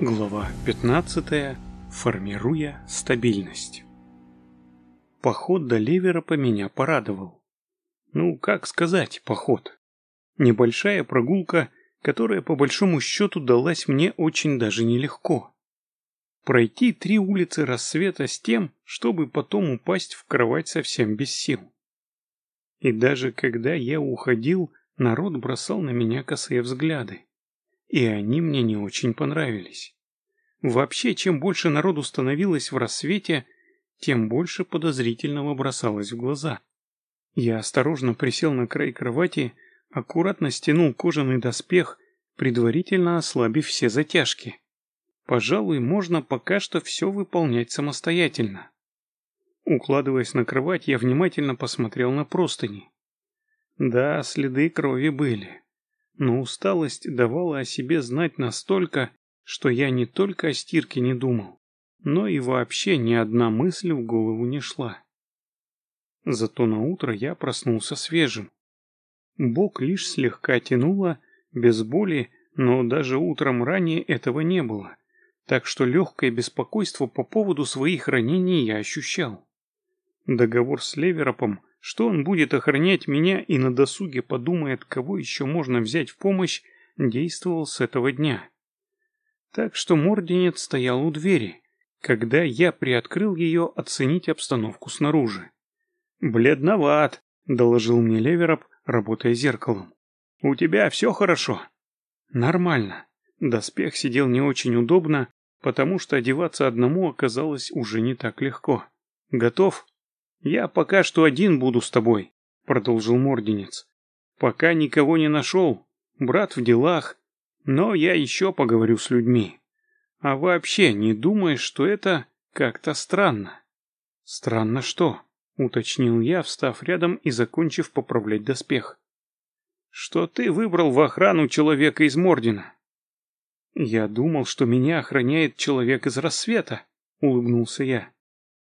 Глава 15. Формируя стабильность. Поход до Леверопа меня порадовал. Ну, как сказать, поход. Небольшая прогулка, которая по большому счету далась мне очень даже нелегко. Пройти три улицы рассвета с тем, чтобы потом упасть в кровать совсем без сил. И даже когда я уходил, народ бросал на меня косые взгляды и они мне не очень понравились. Вообще, чем больше народу становилось в рассвете, тем больше подозрительного бросалось в глаза. Я осторожно присел на край кровати, аккуратно стянул кожаный доспех, предварительно ослабив все затяжки. Пожалуй, можно пока что все выполнять самостоятельно. Укладываясь на кровать, я внимательно посмотрел на простыни. Да, следы крови были но усталость давала о себе знать настолько, что я не только о стирке не думал, но и вообще ни одна мысль в голову не шла. Зато на утро я проснулся свежим. Бок лишь слегка тянуло, без боли, но даже утром ранее этого не было, так что легкое беспокойство по поводу своих ранений я ощущал. Договор с Леверопом что он будет охранять меня и на досуге подумает, кого еще можно взять в помощь, действовал с этого дня. Так что Морденец стоял у двери, когда я приоткрыл ее оценить обстановку снаружи. «Бледноват», — доложил мне Левероп, работая зеркалом. «У тебя все хорошо?» «Нормально». Доспех сидел не очень удобно, потому что одеваться одному оказалось уже не так легко. «Готов?» «Я пока что один буду с тобой», — продолжил Морденец. «Пока никого не нашел, брат в делах, но я еще поговорю с людьми. А вообще не думаешь, что это как-то странно?» «Странно что?» — уточнил я, встав рядом и закончив поправлять доспех. «Что ты выбрал в охрану человека из Мордина?» «Я думал, что меня охраняет человек из рассвета», — улыбнулся я.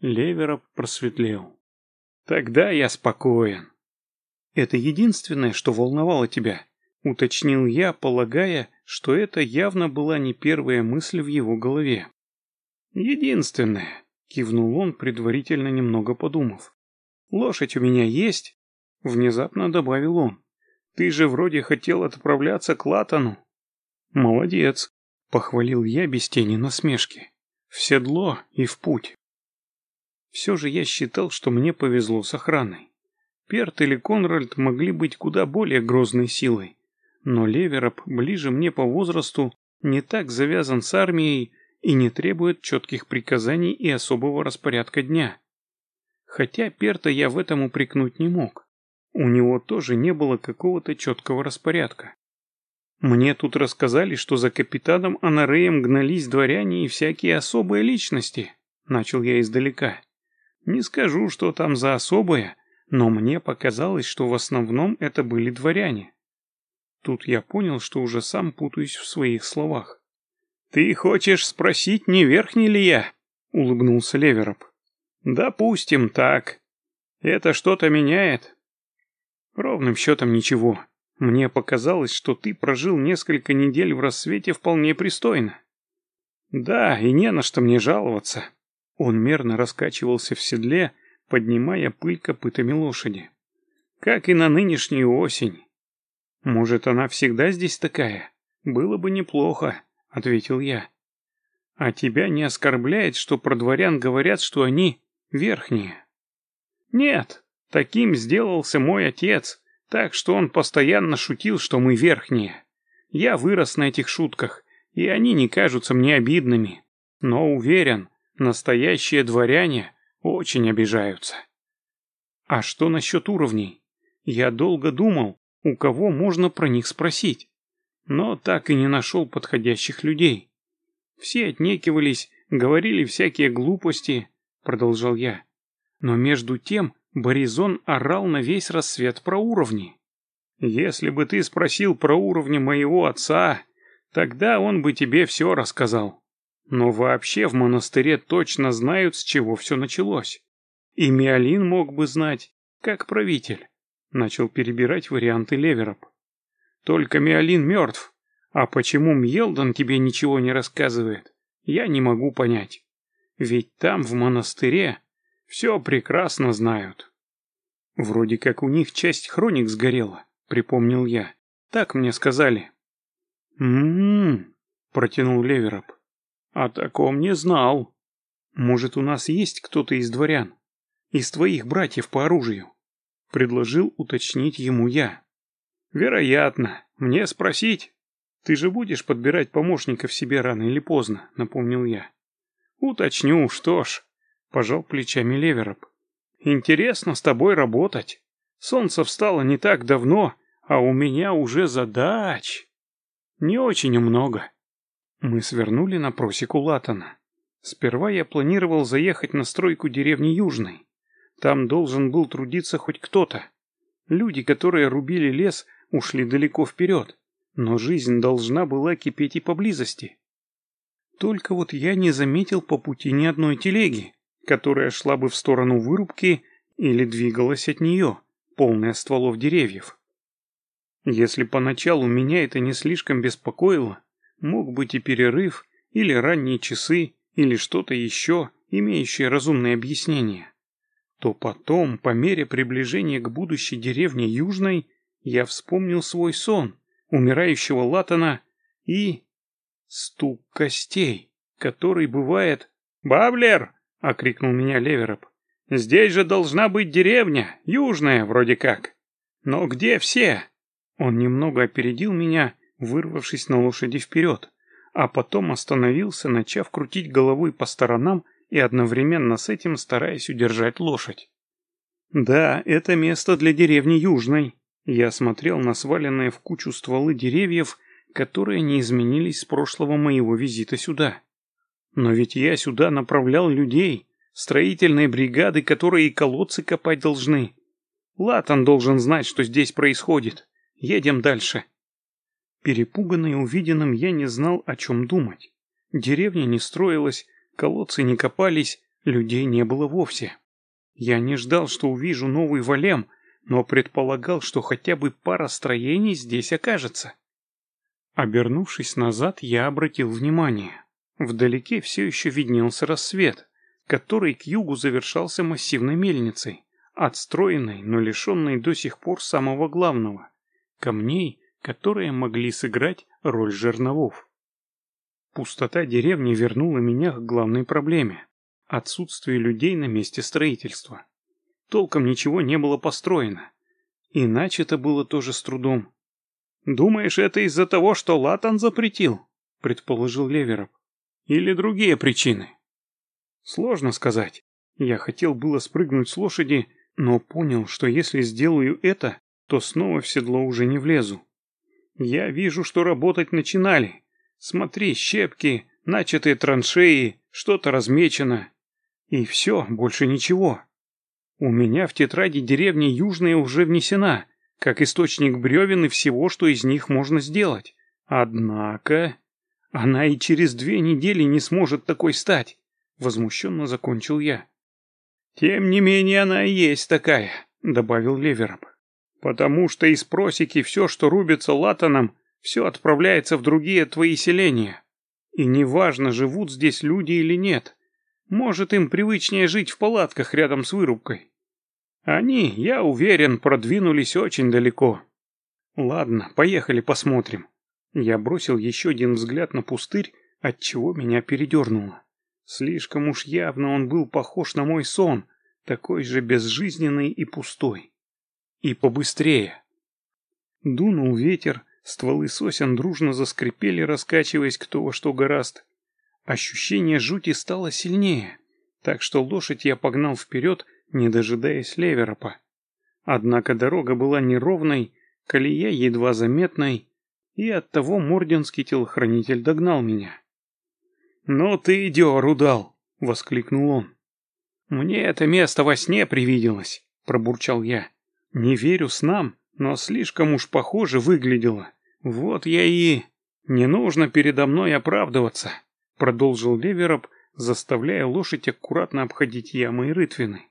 Левероп просветлел. «Тогда я спокоен». «Это единственное, что волновало тебя?» — уточнил я, полагая, что это явно была не первая мысль в его голове. «Единственное», — кивнул он, предварительно немного подумав. «Лошадь у меня есть?» — внезапно добавил он. «Ты же вроде хотел отправляться к Латану». «Молодец», — похвалил я без тени насмешки. «В седло и в путь». Все же я считал, что мне повезло с охраной. Перт или Конральд могли быть куда более грозной силой. Но Левероп ближе мне по возрасту, не так завязан с армией и не требует четких приказаний и особого распорядка дня. Хотя Перта я в этом упрекнуть не мог. У него тоже не было какого-то четкого распорядка. Мне тут рассказали, что за капитаном Анареем гнались дворяне и всякие особые личности. Начал я издалека. Не скажу, что там за особое, но мне показалось, что в основном это были дворяне. Тут я понял, что уже сам путаюсь в своих словах. «Ты хочешь спросить, не верхний ли я?» — улыбнулся Левероп. «Допустим, так. Это что-то меняет?» «Ровным счетом ничего. Мне показалось, что ты прожил несколько недель в рассвете вполне пристойно». «Да, и не на что мне жаловаться», он мерно раскачивался в седле, поднимая пыль копытами лошади. Как и на нынешнюю осень. Может, она всегда здесь такая? Было бы неплохо, ответил я. А тебя не оскорбляет, что про дворян говорят, что они верхние? Нет, таким сделался мой отец, так что он постоянно шутил, что мы верхние. Я вырос на этих шутках, и они не кажутся мне обидными. Но уверен, Настоящие дворяне очень обижаются. А что насчет уровней? Я долго думал, у кого можно про них спросить, но так и не нашел подходящих людей. Все отнекивались, говорили всякие глупости, продолжал я. Но между тем Боризон орал на весь рассвет про уровни. Если бы ты спросил про уровни моего отца, тогда он бы тебе все рассказал. Но вообще в монастыре точно знают, с чего все началось. И Миолин мог бы знать, как правитель. Начал перебирать варианты Левероп. Только Миолин мертв, А почему Мьелдон тебе ничего не рассказывает, я не могу понять. Ведь там, в монастыре, все прекрасно знают. Вроде как у них часть хроник сгорела, припомнил я. Так мне сказали. «М-м-м», протянул Левероп. «О таком не знал. Может, у нас есть кто-то из дворян? Из твоих братьев по оружию?» Предложил уточнить ему я. «Вероятно. Мне спросить?» «Ты же будешь подбирать помощников себе рано или поздно», — напомнил я. «Уточню, что ж», — пожал плечами Левероп. «Интересно с тобой работать. Солнце встало не так давно, а у меня уже задач. Не очень много». Мы свернули на просеку Латана. Сперва я планировал заехать на стройку деревни Южной. Там должен был трудиться хоть кто-то. Люди, которые рубили лес, ушли далеко вперед, но жизнь должна была кипеть и поблизости. Только вот я не заметил по пути ни одной телеги, которая шла бы в сторону вырубки или двигалась от нее, полная стволов деревьев. Если поначалу меня это не слишком беспокоило, мог быть и перерыв, или ранние часы, или что-то еще, имеющее разумное объяснение, то потом, по мере приближения к будущей деревне Южной, я вспомнил свой сон, умирающего Латана и Стук костей, который бывает... «Баблер!» — окрикнул меня Левероп. «Здесь же должна быть деревня, южная вроде как. Но где все?» Он немного опередил меня, вырвавшись на лошади вперед, а потом остановился, начав крутить головой по сторонам и одновременно с этим стараясь удержать лошадь. «Да, это место для деревни Южной». Я смотрел на сваленные в кучу стволы деревьев которые не изменились с прошлого моего визита сюда. Но ведь я сюда направлял людей, строительные бригады, которые и колодцы копать должны. Латан должен знать, что здесь происходит. Едем дальше. Перепуганный увиденным, я не знал, о чем думать. Деревня не строилась, колодцы не копались, людей не было вовсе. Я не ждал, что увижу новый Валем, но предполагал, что хотя бы пара строений здесь окажется. Обернувшись назад, я обратил внимание. Вдалеке все еще виднелся рассвет, который к югу завершался массивной мельницей, отстроенной, но лишенной до сих пор самого главного — камней, которые могли сыграть роль жерновов. Пустота деревни вернула меня к главной проблеме — отсутствию людей на месте строительства. Толком ничего не было построено. Иначе это было тоже с трудом. «Думаешь, это из-за того, что Латан запретил?» — предположил Левероп. «Или другие причины?» «Сложно сказать. Я хотел было спрыгнуть с лошади, но понял, что если сделаю это, то снова в седло уже не влезу. Я вижу, что работать начинали. Смотри, щепки, начатые траншеи, что-то размечено. И все, больше ничего. У меня в тетради деревня Южная уже внесена, как источник бревен и всего, что из них можно сделать. Однако... Она и через две недели не сможет такой стать, возмущенно закончил я. Тем не менее она и есть такая, добавил Левероп. Потому что из просеки все, что рубится латаном, все отправляется в другие твои селения. И неважно, живут здесь люди или нет. Может, им привычнее жить в палатках рядом с вырубкой. Они, я уверен, продвинулись очень далеко. Ладно, поехали посмотрим. Я бросил еще один взгляд на пустырь, отчего меня передернуло. Слишком уж явно он был похож на мой сон, такой же безжизненный и пустой. И побыстрее. Дунул ветер, стволы сосен дружно заскрипели, раскачиваясь кто во что гораст. Ощущение жути стало сильнее, так что лошадь я погнал вперед, не дожидаясь Леверопа. Однако дорога была неровной, колея едва заметной, и оттого морденский телохранитель догнал меня. «Ну ты идёр, удал!» — воскликнул он. «Мне это место во сне привиделось», — пробурчал я. «Не верю снам, но слишком уж похоже выглядело. Вот я и...» «Не нужно передо мной оправдываться», — продолжил Левероп, заставляя лошадь аккуратно обходить ямы и рытвины.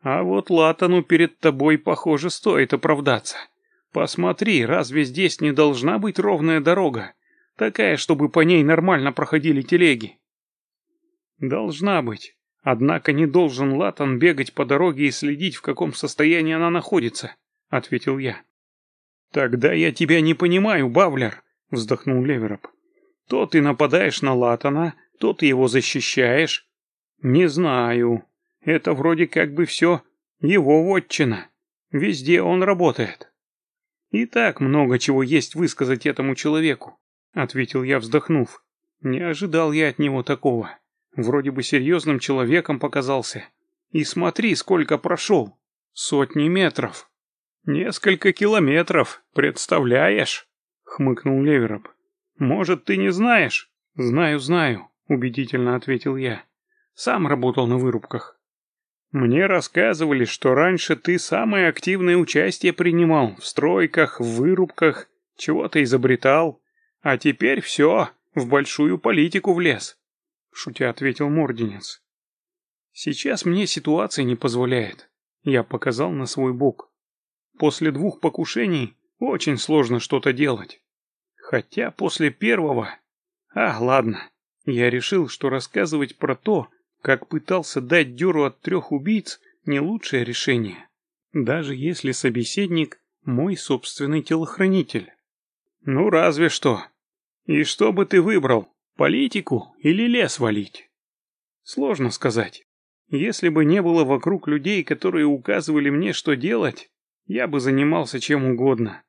А вот Латану перед тобой, похоже, стоит оправдаться. Посмотри, разве здесь не должна быть ровная дорога? Такая, чтобы по ней нормально проходили телеги. Должна быть. Однако не должен Латан бегать по дороге и следить, в каком состоянии она находится, ответил я. Тогда я тебя не понимаю, Бавлер, вздохнул Левероп. То ты нападаешь на Латана, то ты его защищаешь. Не знаю. Это вроде как бы все его вотчина. Везде он работает. И так много чего есть высказать этому человеку, ответил я, вздохнув. Не ожидал я от него такого. Вроде бы серьезным человеком показался. И смотри, сколько прошел. Сотни метров. Несколько километров, представляешь? Хмыкнул Левероп. Может, ты не знаешь? Знаю, знаю, убедительно ответил я. Сам работал на вырубках. Мне рассказывали, что раньше ты самое активное участие принимал в стройках, в вырубках, чего-то изобретал, а теперь все, в большую политику влез. Шутя ответил Морденец. Сейчас мне ситуация не позволяет. Я показал на свой бок. После двух покушений очень сложно что-то делать. Хотя после первого... А, ладно. Я решил, что рассказывать про то, как пытался дать дёру от трех убийц, не лучшее решение. Даже если собеседник мой собственный телохранитель. Ну, разве что. И что бы ты выбрал, политику или лес валить? Сложно сказать. Если бы не было вокруг людей, которые указывали мне, что делать, я бы занимался чем угодно.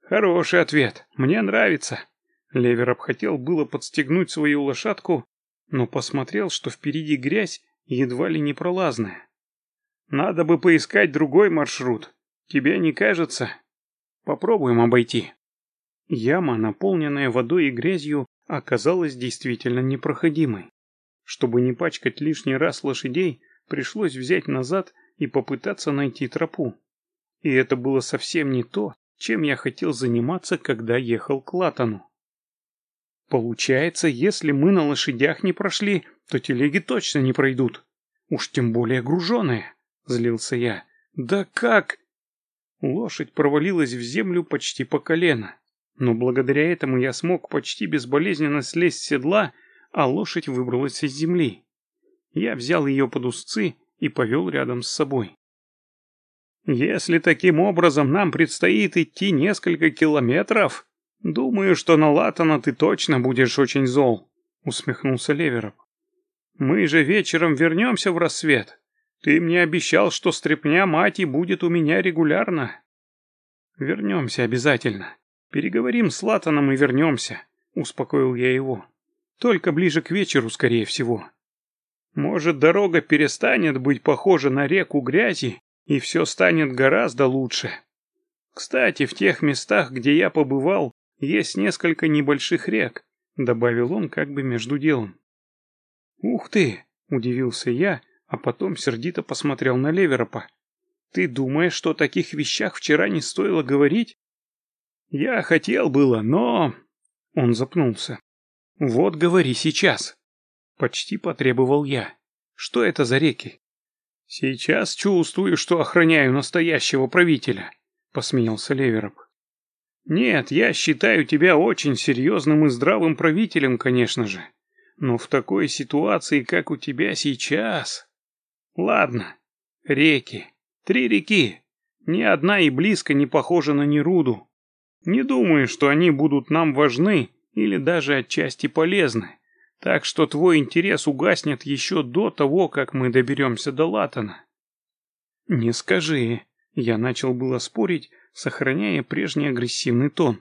Хороший ответ, мне нравится. Левер обхотел было подстегнуть свою лошадку, но посмотрел, что впереди грязь едва ли не пролазная. Надо бы поискать другой маршрут. Тебе не кажется? Попробуем обойти. Яма, наполненная водой и грязью, оказалась действительно непроходимой. Чтобы не пачкать лишний раз лошадей, пришлось взять назад и попытаться найти тропу. И это было совсем не то, чем я хотел заниматься, когда ехал к Латану. Получается, если мы на лошадях не прошли, то телеги точно не пройдут. Уж тем более груженые, злился я. Да как? Лошадь провалилась в землю почти по колено. Но благодаря этому я смог почти безболезненно слезть с седла, а лошадь выбралась из земли. Я взял ее под узцы и повел рядом с собой. Если таким образом нам предстоит идти несколько километров, «Думаю, что на Латана ты точно будешь очень зол», — усмехнулся Леверов. «Мы же вечером вернемся в рассвет. Ты мне обещал, что стряпня мати будет у меня регулярно». «Вернемся обязательно. Переговорим с Латаном и вернемся», — успокоил я его. «Только ближе к вечеру, скорее всего». «Может, дорога перестанет быть похожа на реку грязи, и все станет гораздо лучше. Кстати, в тех местах, где я побывал, есть несколько небольших рек», — добавил он как бы между делом. «Ух ты!» — удивился я, а потом сердито посмотрел на Леверопа. «Ты думаешь, что о таких вещах вчера не стоило говорить?» «Я хотел было, но...» Он запнулся. «Вот говори сейчас!» Почти потребовал я. «Что это за реки?» «Сейчас чувствую, что охраняю настоящего правителя», — посмеялся Левероп. Нет, я считаю тебя очень серьезным и здравым правителем, конечно же. Но в такой ситуации, как у тебя сейчас... Ладно, реки. Три реки. Ни одна и близко не похожа на Неруду. Не думаю, что они будут нам важны или даже отчасти полезны. Так что твой интерес угаснет еще до того, как мы доберемся до Латана. Не скажи. Я начал было спорить, сохраняя прежний агрессивный тон.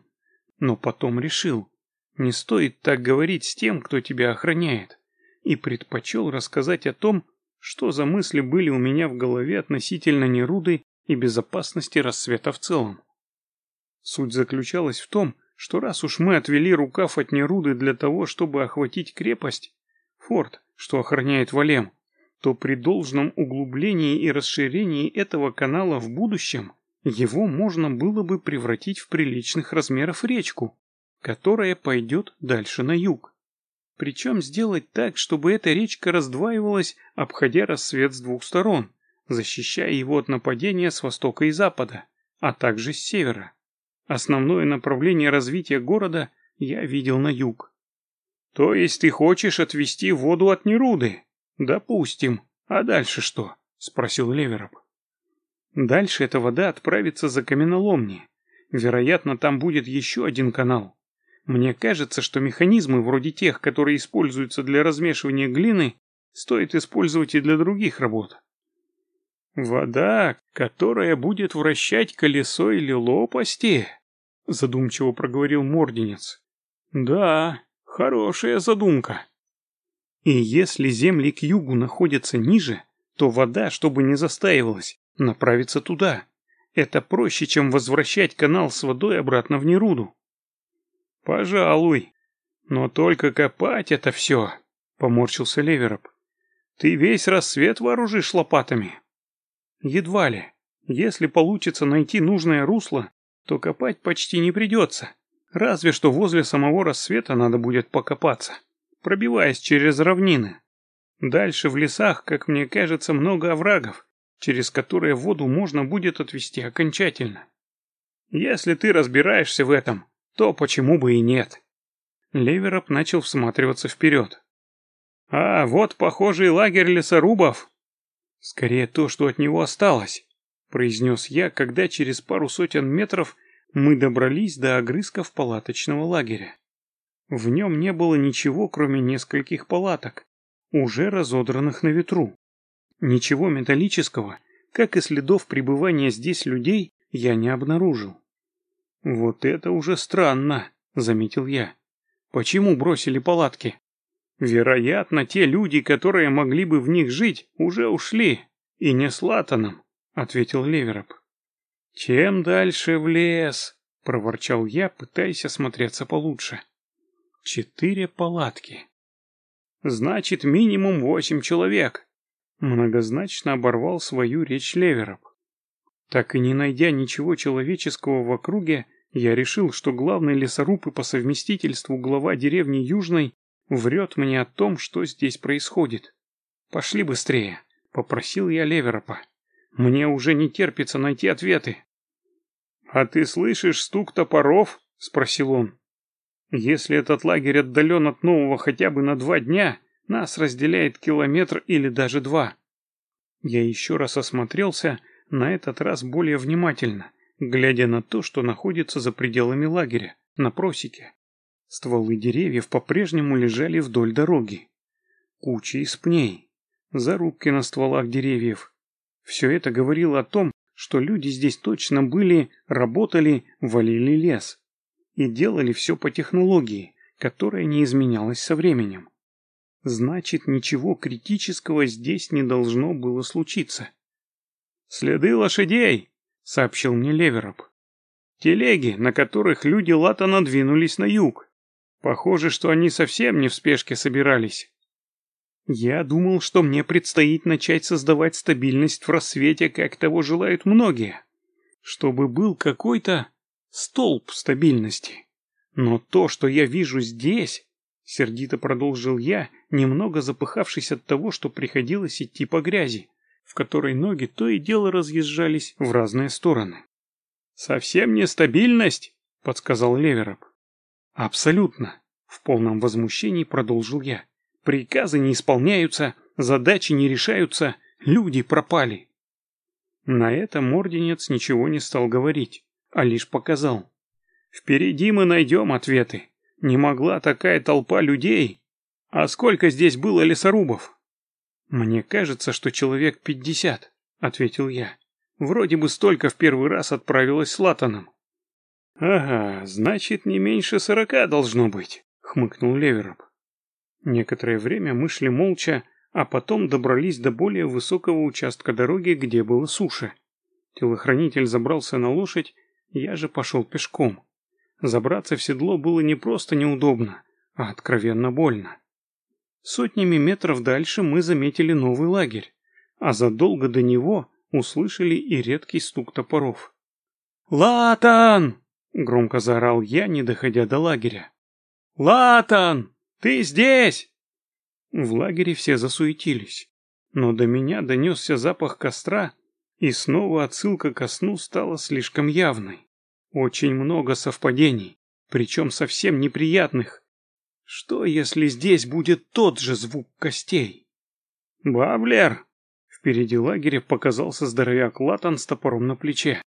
Но потом решил, не стоит так говорить с тем, кто тебя охраняет, и предпочел рассказать о том, что за мысли были у меня в голове относительно Неруды и безопасности рассвета в целом. Суть заключалась в том, что раз уж мы отвели рукав от Неруды для того, чтобы охватить крепость, форт, что охраняет Валем, то при должном углублении и расширении этого канала в будущем его можно было бы превратить в приличных размеров речку, которая пойдет дальше на юг. Причем сделать так, чтобы эта речка раздваивалась, обходя рассвет с двух сторон, защищая его от нападения с востока и запада, а также с севера. Основное направление развития города я видел на юг. То есть ты хочешь отвести воду от Неруды? Допустим. А дальше что? Спросил Левероп. Дальше эта вода отправится за каменоломни. Вероятно, там будет еще один канал. Мне кажется, что механизмы вроде тех, которые используются для размешивания глины, стоит использовать и для других работ. Вода, которая будет вращать колесо или лопасти, задумчиво проговорил Морденец. Да, хорошая задумка. И если земли к югу находятся ниже, то вода, чтобы не застаивалась, направится туда. Это проще, чем возвращать канал с водой обратно в Неруду. Пожалуй. Но только копать это все, поморщился Левероп. Ты весь рассвет вооружишь лопатами. Едва ли. Если получится найти нужное русло, то копать почти не придется. Разве что возле самого рассвета надо будет покопаться, пробиваясь через равнины. Дальше в лесах, как мне кажется, много оврагов, через которые воду можно будет отвести окончательно. Если ты разбираешься в этом, то почему бы и нет? Левероп начал всматриваться вперед. А, вот похожий лагерь лесорубов. Скорее то, что от него осталось, произнес я, когда через пару сотен метров мы добрались до огрызков палаточного лагеря. В нем не было ничего, кроме нескольких палаток, уже разодранных на ветру. Ничего металлического, как и следов пребывания здесь людей, я не обнаружил. «Вот это уже странно», — заметил я. «Почему бросили палатки?» «Вероятно, те люди, которые могли бы в них жить, уже ушли, и не с Латаном», — ответил Левероп. «Чем дальше в лес?» — проворчал я, пытаясь осмотреться получше. «Четыре палатки. Значит, минимум восемь человек», — многозначно оборвал свою речь Левероп. Так и не найдя ничего человеческого в округе, я решил, что главный лесоруб и по совместительству глава деревни Южной врет мне о том, что здесь происходит. «Пошли быстрее», — попросил я Леверопа. «Мне уже не терпится найти ответы». «А ты слышишь стук топоров?» — спросил он. «Если этот лагерь отдален от нового хотя бы на два дня, нас разделяет километр или даже два». Я еще раз осмотрелся на этот раз более внимательно, глядя на то, что находится за пределами лагеря, на просеке. Стволы деревьев по-прежнему лежали вдоль дороги. Куча из пней, зарубки на стволах деревьев. Все это говорило о том, что люди здесь точно были, работали, валили лес. И делали все по технологии, которая не изменялась со временем. Значит, ничего критического здесь не должно было случиться. «Следы лошадей!» — сообщил мне Левероп. «Телеги, на которых люди лата надвинулись на юг. Похоже, что они совсем не в спешке собирались». Я думал, что мне предстоит начать создавать стабильность в рассвете, как того желают многие. Чтобы был какой-то столб стабильности. Но то, что я вижу здесь, сердито продолжил я, немного запыхавшись от того, что приходилось идти по грязи в которой ноги то и дело разъезжались в разные стороны. «Совсем нестабильность?» — подсказал Левероп. «Абсолютно», — в полном возмущении продолжил я. «Приказы не исполняются, задачи не решаются, люди пропали». На это Морденец ничего не стал говорить, а лишь показал. «Впереди мы найдем ответы. Не могла такая толпа людей. А сколько здесь было лесорубов?» «Мне кажется, что человек пятьдесят», — ответил я. «Вроде бы столько в первый раз отправилась с Латаном». «Ага, значит, не меньше сорока должно быть», — хмыкнул Левероп. Некоторое время мы шли молча, а потом добрались до более высокого участка дороги, где было суше. Телохранитель забрался на лошадь, я же пошел пешком. Забраться в седло было не просто неудобно, а откровенно больно. Сотнями метров дальше мы заметили новый лагерь, а задолго до него услышали и редкий стук топоров. «Латан!» — громко заорал я, не доходя до лагеря. «Латан! Ты здесь!» В лагере все засуетились, но до меня донесся запах костра, и снова отсылка ко сну стала слишком явной. Очень много совпадений, причем совсем неприятных. Что, если здесь будет тот же звук костей? «Баблер!» Впереди лагеря показался здоровяк Латан с топором на плече.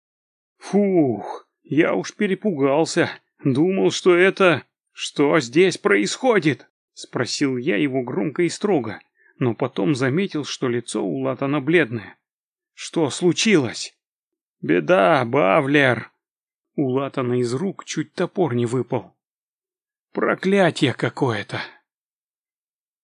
«Фух, я уж перепугался. Думал, что это... Что здесь происходит?» Спросил я его громко и строго, но потом заметил, что лицо у Латана бледное. «Что случилось?» «Беда, Бавлер!» У Латана из рук чуть топор не выпал. «Проклятие какое-то!»